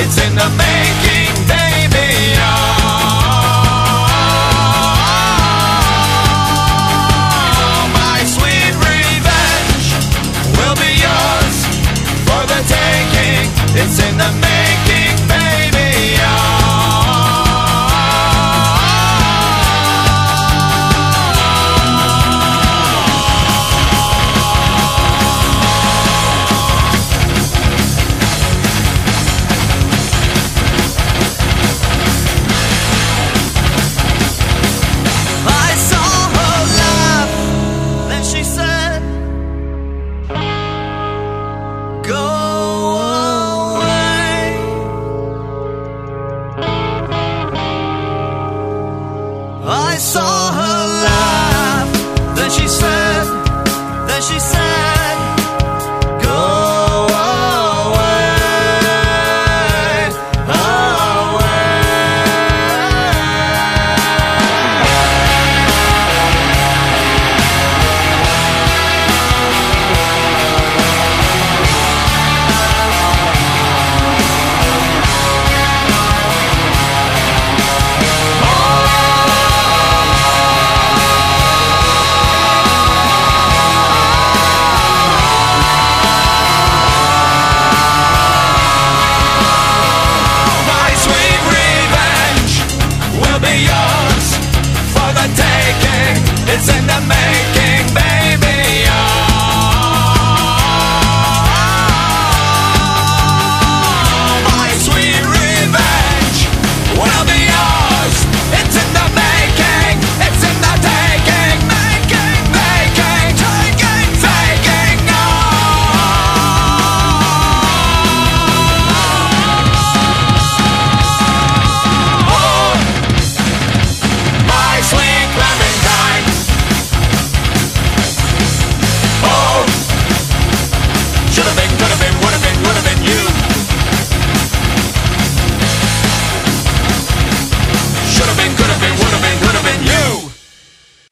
It's in the making, baby. Oh, my sweet revenge will be yours for the taking. It's in the making. Saw her laugh. Then she said, then she said.